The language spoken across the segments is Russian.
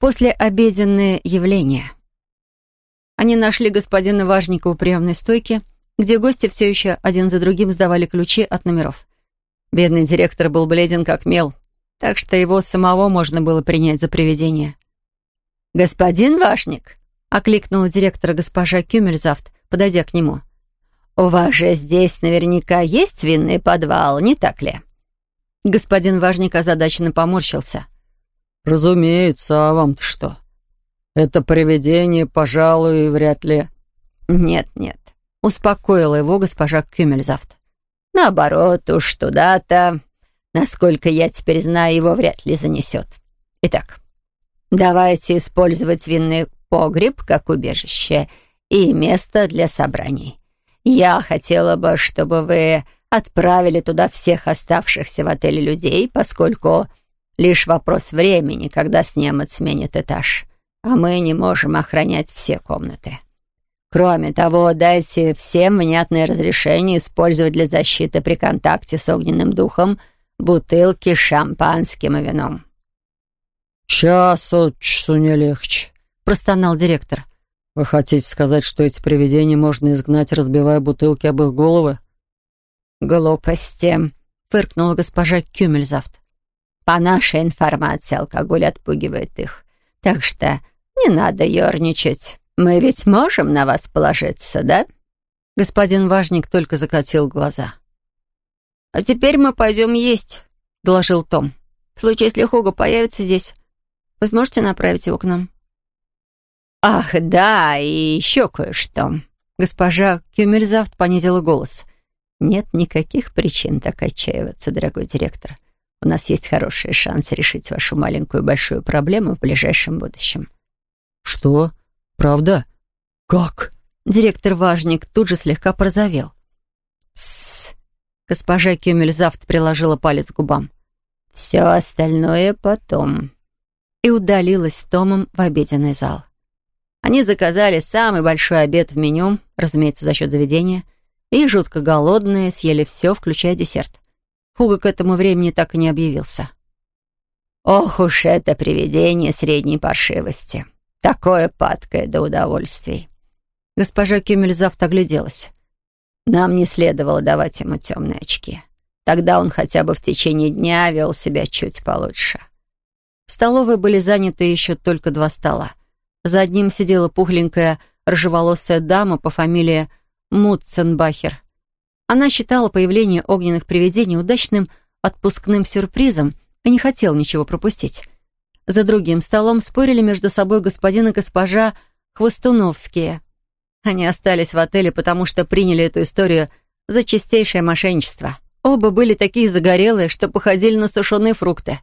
Послеобеденное явление. Они нашли господина Важника у приемной стойки, где гости все еще один за другим сдавали ключи от номеров. Бедный директор был бледен как мел, так что его самого можно было принять за привидение. «Господин Важник!» — окликнула директора госпожа Кюмельзавт, подойдя к нему. «У вас же здесь наверняка есть винный подвал, не так ли?» Господин Важник озадаченно поморщился. «Разумеется, а вам-то что? Это привидение, пожалуй, вряд ли...» «Нет-нет», — успокоила его госпожа Кюмельзавт. «Наоборот, уж туда-то, насколько я теперь знаю, его вряд ли занесет. Итак, давайте использовать винный погреб как убежище и место для собраний. Я хотела бы, чтобы вы отправили туда всех оставшихся в отеле людей, поскольку Лишь вопрос времени, когда снимут сменит этаж. А мы не можем охранять все комнаты. Кроме того, дайте всем внятное разрешение использовать для защиты при контакте с огненным духом бутылки с шампанским и вином. «Час от часу не легче», — простонал директор. «Вы хотите сказать, что эти привидения можно изгнать, разбивая бутылки об их головы?» «Глупости», — фыркнула госпожа Кюмельзавт. По нашей информации, алкоголь отпугивает их. Так что не надо ерничать. Мы ведь можем на вас положиться, да?» Господин Важник только закатил глаза. «А теперь мы пойдем есть», — доложил Том. «В случае, если Хога появится здесь, вы сможете направить его к нам?» «Ах, да, и еще кое-что». Госпожа Кюмельзавт понизила голос. «Нет никаких причин так отчаиваться, дорогой директор. У нас есть хороший шанс решить вашу маленькую большую проблему в ближайшем будущем». «Что? Правда? Как?» Директор Важник тут же слегка порозовел. «Тссс!» Госпожа Кюмельзавт приложила палец к губам. «Все остальное потом». И удалилась с Томом в обеденный зал. Они заказали самый большой обед в меню, разумеется, за счет заведения, и, жутко голодные, съели все, включая десерт. Хуга к этому времени так и не объявился. «Ох уж это привидение средней паршивости! Такое падкое до удовольствий!» Госпожа Кюмельзавт огляделась. «Нам не следовало давать ему темные очки. Тогда он хотя бы в течение дня вел себя чуть получше». В столовой были заняты еще только два стола. За одним сидела пухленькая, рыжеволосая дама по фамилии Мутценбахер. Она считала появление огненных привидений удачным отпускным сюрпризом и не хотела ничего пропустить. За другим столом спорили между собой господин и госпожа Хвостуновские. Они остались в отеле, потому что приняли эту историю за чистейшее мошенничество. Оба были такие загорелые, что походили на сушеные фрукты.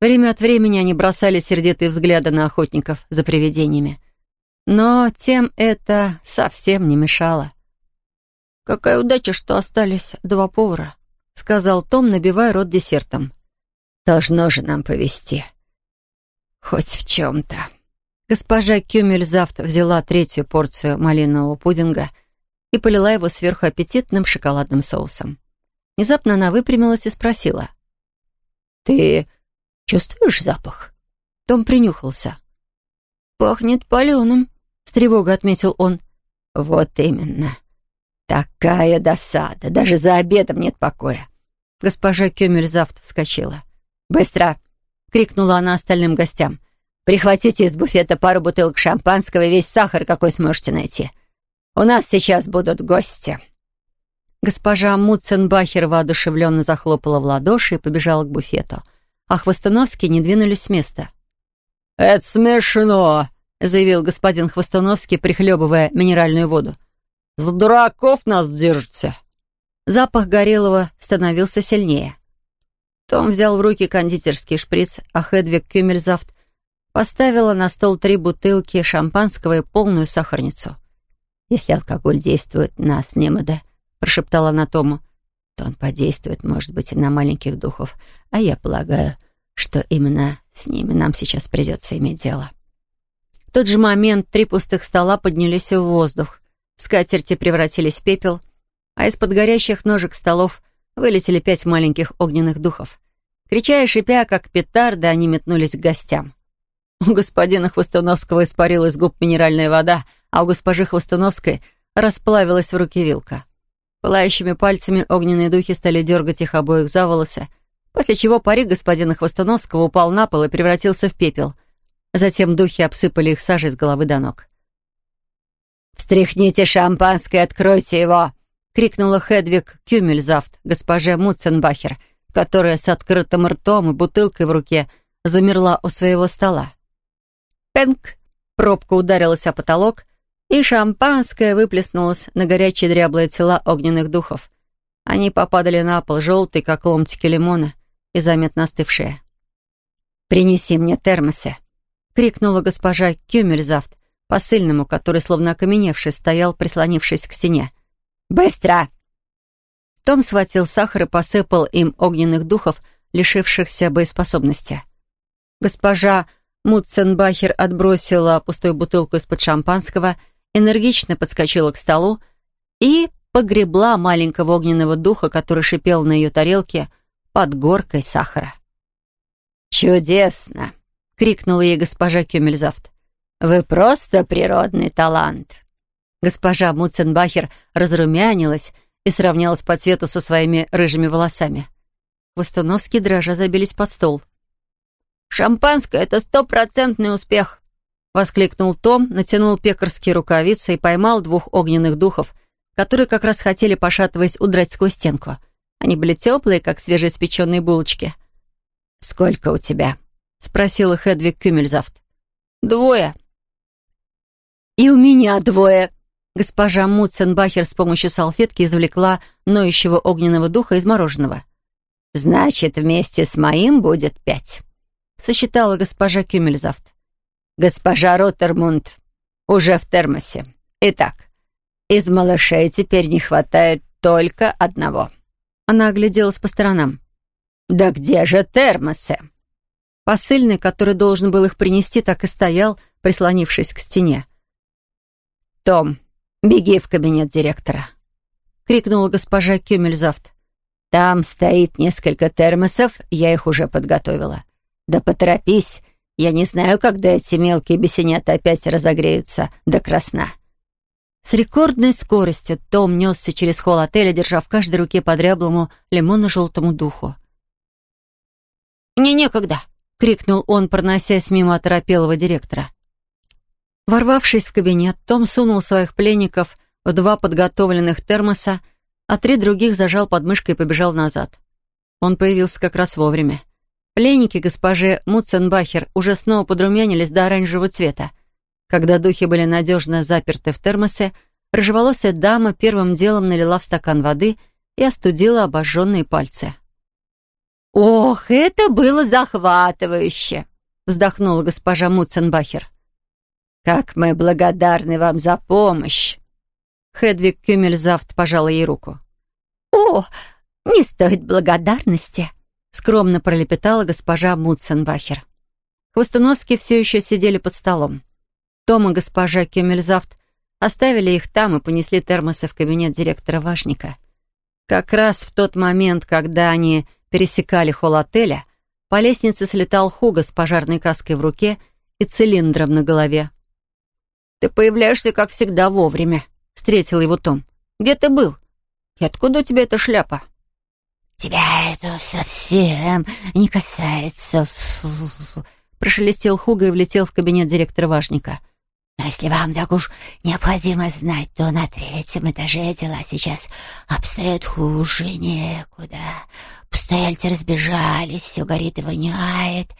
Время от времени они бросали сердитые взгляды на охотников за привидениями. Но тем это совсем не мешало. «Какая удача, что остались два повара», — сказал Том, набивая рот десертом. «Должно же нам повезти. Хоть в чем-то». Госпожа Кюмельзавт взяла третью порцию малинового пудинга и полила его сверху аппетитным шоколадным соусом. Внезапно она выпрямилась и спросила. «Ты чувствуешь запах?» Том принюхался. «Пахнет паленым», — с тревогой отметил он. «Вот именно. Такая досада. Даже за обедом нет покоя. Госпожа Кёмельзавт вскочила. «Быстро!» — крикнула она остальным гостям. «Прихватите из буфета пару бутылок шампанского и весь сахар, какой сможете найти. У нас сейчас будут гости». Госпожа Мутценбахер воодушевленно захлопала в ладоши и побежала к буфету. А Хвостуновский не двинулись с места. «Это смешно!» — заявил господин Хвостуновский, прихлебывая минеральную воду. За дураков нас держите!» Запах горелого становился сильнее. Том взял в руки кондитерский шприц, а Хедвиг Кюмельзавт поставила на стол три бутылки шампанского и полную сахарницу. «Если алкоголь действует на Снемода», — прошептала она Тому, «то он подействует, может быть, и на маленьких духов, а я полагаю, что именно с ними нам сейчас придется иметь дело». В тот же момент три пустых стола поднялись в воздух. Скатерти превратились в пепел, а из-под горящих ножек столов вылетели пять маленьких огненных духов. Крича и шипя, как петарды, они метнулись к гостям. У господина Хвостуновского испарилась губ минеральная вода, а у госпожи Хвостуновской расплавилась в руке вилка. Пылающими пальцами огненные духи стали дергать их обоих за волосы, после чего парик господина Хвостуновского упал на пол и превратился в пепел. Затем духи обсыпали их сажей с головы до ног. «Встряхните шампанское, откройте его!» — крикнула Хедвиг Кюмельзавт, госпоже Мутценбахер, которая с открытым ртом и бутылкой в руке замерла у своего стола. Пенк! Пробка ударилась о потолок, и шампанское выплеснулось на горячие дряблые тела огненных духов. Они попадали на пол, желтые, как ломтики лимона, и заметно остывшие. «Принеси мне термосы!» — крикнула госпожа Кюмельзавт, посыльному, который, словно окаменевший, стоял, прислонившись к стене. «Быстро!» Том схватил сахар и посыпал им огненных духов, лишившихся боеспособности. Госпожа Мутценбахер отбросила пустую бутылку из-под шампанского, энергично подскочила к столу и погребла маленького огненного духа, который шипел на ее тарелке под горкой сахара. «Чудесно!» — крикнула ей госпожа Кюмельзавт. «Вы просто природный талант!» Госпожа Муценбахер разрумянилась и сравнялась по цвету со своими рыжими волосами. Востуновские дрожа забились под стол. «Шампанское — это стопроцентный успех!» — воскликнул Том, натянул пекарские рукавицы и поймал двух огненных духов, которые как раз хотели, пошатываясь, удрать сквозь стенку. Они были теплые, как свежеиспеченные булочки. «Сколько у тебя?» — спросила Хедвиг Кюмельзавт. «Двое», «И у меня двое!» Госпожа Мутценбахер с помощью салфетки извлекла ноющего огненного духа из мороженого. «Значит, вместе с моим будет пять», — сосчитала госпожа Кюмельзавт. «Госпожа Роттермунд уже в термосе. Итак, из малышей теперь не хватает только одного». Она огляделась по сторонам. «Да где же термосы?» Посыльный, который должен был их принести, так и стоял, прислонившись к стене. «Том, беги в кабинет директора», — крикнула госпожа Кюмельзавт. «Там стоит несколько термосов, я их уже подготовила. Да поторопись, я не знаю, когда эти мелкие бесенята опять разогреются до красна». С рекордной скоростью Том несся через холл отеля, держа в каждой руке по дряблому лимонно-желтому духу. «Мне некогда!» — крикнул он, проносясь мимо оторопелого директора. Ворвавшись в кабинет, Том сунул своих пленников в два подготовленных термоса, а три других зажал под мышкой и побежал назад. Он появился как раз вовремя. Пленники госпожи Мутценбахер уже снова подрумянились до оранжевого цвета. Когда духи были надежно заперты в термосы, рыжеволосая дама первым делом налила в стакан воды и остудила обожженные пальцы. «Ох, это было захватывающе!» — вздохнула госпожа Мутценбахер. «Как мы благодарны вам за помощь!» Хедвиг Кюмельзавт пожала ей руку. «О, не стоит благодарности!» скромно пролепетала госпожа Мутценбахер. Хвостоноски все еще сидели под столом. Том и госпожа Кюмельзавт оставили их там и понесли термосы в кабинет директора Вашника. Как раз в тот момент, когда они пересекали холл отеля, по лестнице слетал Хуга с пожарной каской в руке и цилиндром на голове. «Ты появляешься, как всегда, вовремя», — встретил его Том. «Где ты был? И откуда у тебя эта шляпа?» «Тебя это совсем не касается», — прошелестел Хуга и влетел в кабинет директора Важника. «Но если вам так уж необходимо знать, то на третьем этаже дела сейчас обстоят хуже некуда. Постояльцы разбежались, все горит и воняет.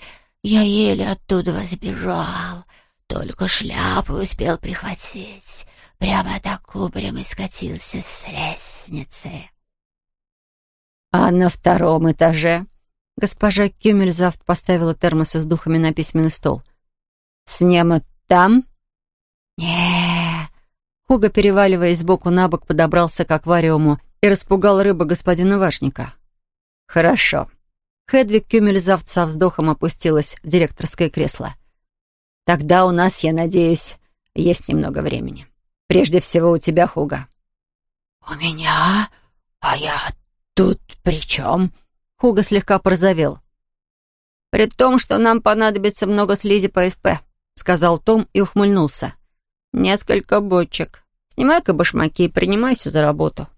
Я еле оттуда сбежал. Только шляпу успел прихватить. Прямо так кубарем и скатился с лестницы. А на втором этаже госпожа Кюмельзавт поставила термосы с духами на письменный стол. «Снема там?» не Хуга, переваливаясь сбоку на бок, подобрался к аквариуму и распугал рыбу господина Вашника. «Хорошо». Хедвиг Кюмельзавт со вздохом опустилась в директорское кресло. Тогда у нас, я надеюсь, есть немного времени. Прежде всего у тебя, Хуга». «У меня? А я тут при чем?» Хуга слегка порозовел. «При том, что нам понадобится много слизи по ФП», — сказал Том и ухмыльнулся. «Несколько бочек. Снимай-ка башмаки и принимайся за работу».